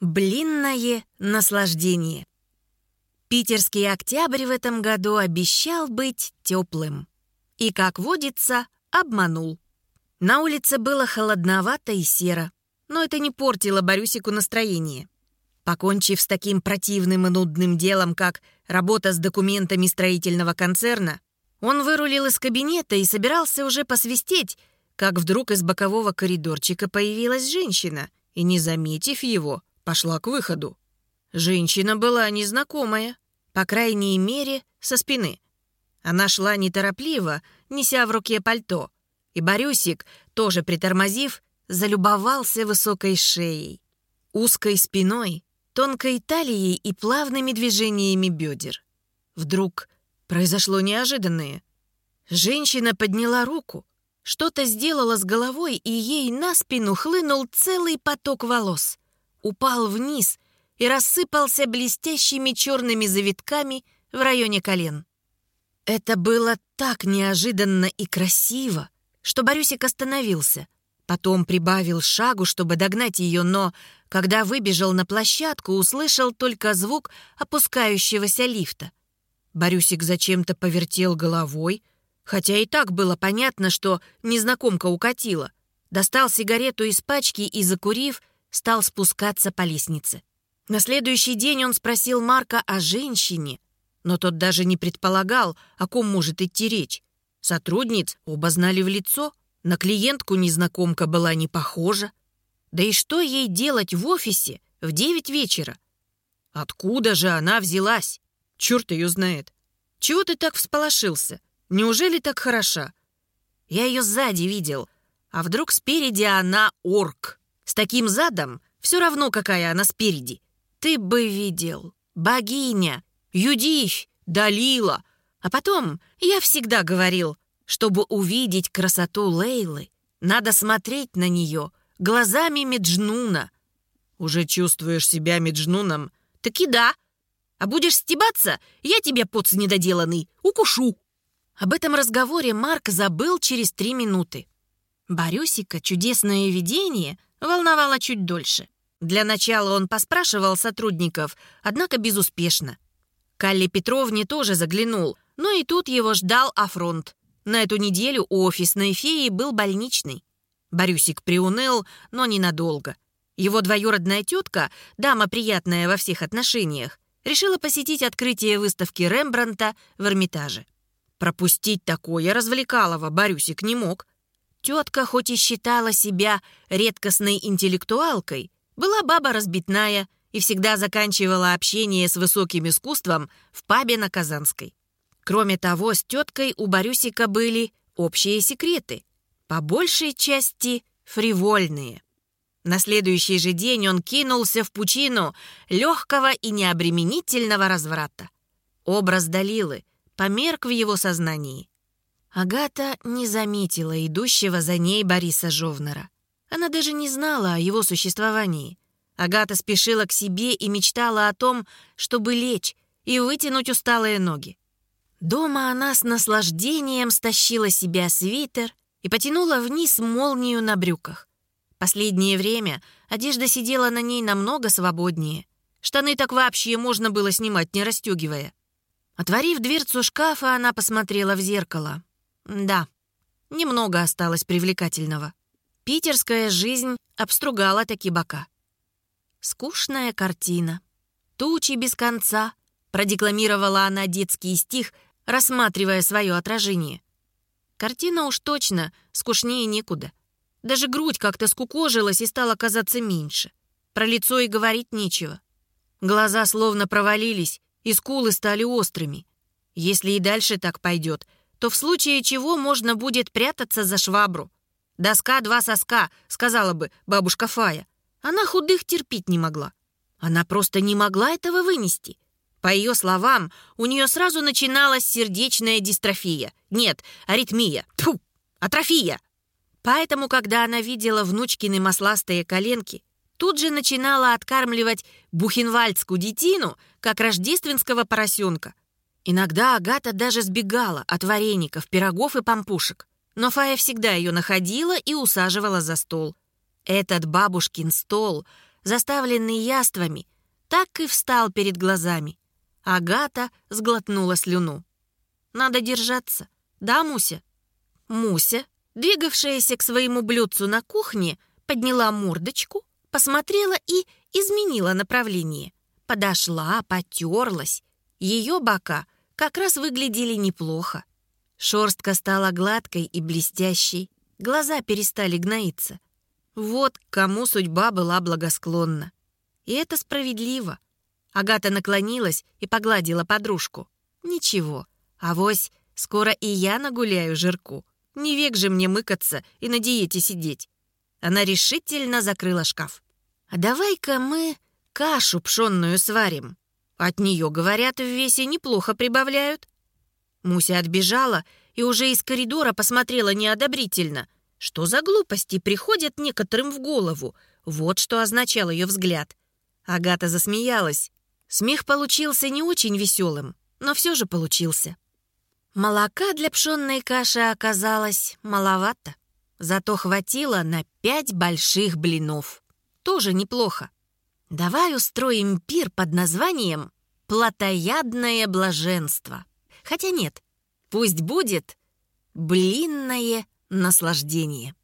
Блинное наслаждение. Питерский октябрь в этом году обещал быть теплым. И, как водится, обманул. На улице было холодновато и серо, но это не портило Борюсику настроение. Покончив с таким противным и нудным делом, как работа с документами строительного концерна, он вырулил из кабинета и собирался уже посвистеть, как вдруг из бокового коридорчика появилась женщина и, не заметив его, пошла к выходу. Женщина была незнакомая, по крайней мере, со спины. Она шла неторопливо, неся в руке пальто, и Борюсик, тоже притормозив, залюбовался высокой шеей, узкой спиной, тонкой талией и плавными движениями бедер. Вдруг произошло неожиданное. Женщина подняла руку, что-то сделала с головой, и ей на спину хлынул целый поток волос. Упал вниз и рассыпался блестящими черными завитками в районе колен. Это было так неожиданно и красиво, что Борюсик остановился. Потом прибавил шагу, чтобы догнать ее, но, когда выбежал на площадку, услышал только звук опускающегося лифта. Борюсик зачем-то повертел головой, хотя и так было понятно, что незнакомка укатила. Достал сигарету из пачки и, закурив, стал спускаться по лестнице. На следующий день он спросил Марка о женщине, но тот даже не предполагал, о ком может идти речь. Сотрудниц оба знали в лицо, на клиентку незнакомка была не похожа. Да и что ей делать в офисе в девять вечера? Откуда же она взялась? Черт ее знает. Чего ты так всполошился? Неужели так хороша? Я ее сзади видел. А вдруг спереди она орк? С таким задом все равно, какая она спереди. Ты бы видел. Богиня, Юдивь, Далила. А потом я всегда говорил, чтобы увидеть красоту Лейлы, надо смотреть на нее глазами Меджнуна. Уже чувствуешь себя Меджнуном? Таки да. А будешь стебаться, я тебе, поц недоделанный, укушу. Об этом разговоре Марк забыл через три минуты. Борюсика чудесное видение волновало чуть дольше. Для начала он поспрашивал сотрудников, однако безуспешно. Калле Петровне тоже заглянул, но и тут его ждал афронт. На эту неделю у офисной феи был больничный. Борюсик приуныл, но ненадолго. Его двоюродная тетка, дама приятная во всех отношениях, решила посетить открытие выставки Рембранта в Эрмитаже. Пропустить такое развлекалово Борюсик не мог. Тетка, хоть и считала себя редкостной интеллектуалкой, была баба разбитная и всегда заканчивала общение с высоким искусством в пабе на Казанской. Кроме того, с теткой у Борюсика были общие секреты, по большей части фривольные. На следующий же день он кинулся в пучину легкого и необременительного разврата. Образ Далилы померк в его сознании. Агата не заметила идущего за ней Бориса Жовнера. Она даже не знала о его существовании. Агата спешила к себе и мечтала о том, чтобы лечь и вытянуть усталые ноги. Дома она с наслаждением стащила себя свитер и потянула вниз молнию на брюках. Последнее время одежда сидела на ней намного свободнее. Штаны так вообще можно было снимать, не расстегивая. Отворив дверцу шкафа, она посмотрела в зеркало. Да, немного осталось привлекательного. Питерская жизнь обстругала таки бока. Скучная картина. Тучи без конца. Продекламировала она детский стих, рассматривая свое отражение. Картина уж точно скучнее некуда. Даже грудь как-то скукожилась и стала казаться меньше. Про лицо и говорить нечего. Глаза словно провалились, и скулы стали острыми. Если и дальше так пойдет, то в случае чего можно будет прятаться за швабру. «Доска два соска», — сказала бы бабушка Фая. Она худых терпеть не могла. Она просто не могла этого вынести. По ее словам, у нее сразу начиналась сердечная дистрофия. Нет, аритмия. Тьфу, атрофия. Поэтому, когда она видела внучкины масластые коленки, тут же начинала откармливать бухенвальдскую детину, как рождественского поросенка. Иногда Агата даже сбегала от вареников, пирогов и пампушек. Но Фая всегда ее находила и усаживала за стол. Этот бабушкин стол заставленный яствами, так и встал перед глазами. Агата сглотнула слюну. «Надо держаться. Да, Муся?» Муся, двигавшаяся к своему блюдцу на кухне, подняла мордочку, посмотрела и изменила направление. Подошла, потерлась. Ее бока как раз выглядели неплохо. Шорстка стала гладкой и блестящей, глаза перестали гноиться. Вот кому судьба была благосклонна. И это справедливо. Агата наклонилась и погладила подружку. «Ничего, авось, скоро и я нагуляю жирку. Не век же мне мыкаться и на диете сидеть». Она решительно закрыла шкаф. «А давай-ка мы кашу пшенную сварим. От нее, говорят, в весе неплохо прибавляют». Муся отбежала и уже из коридора посмотрела неодобрительно. Что за глупости приходят некоторым в голову? Вот что означал ее взгляд. Агата засмеялась. Смех получился не очень веселым, но все же получился. Молока для пшенной каши оказалось маловато. Зато хватило на пять больших блинов. Тоже неплохо. Давай устроим пир под названием «Платоядное блаженство». Хотя нет, пусть будет «Блинное наслаждение».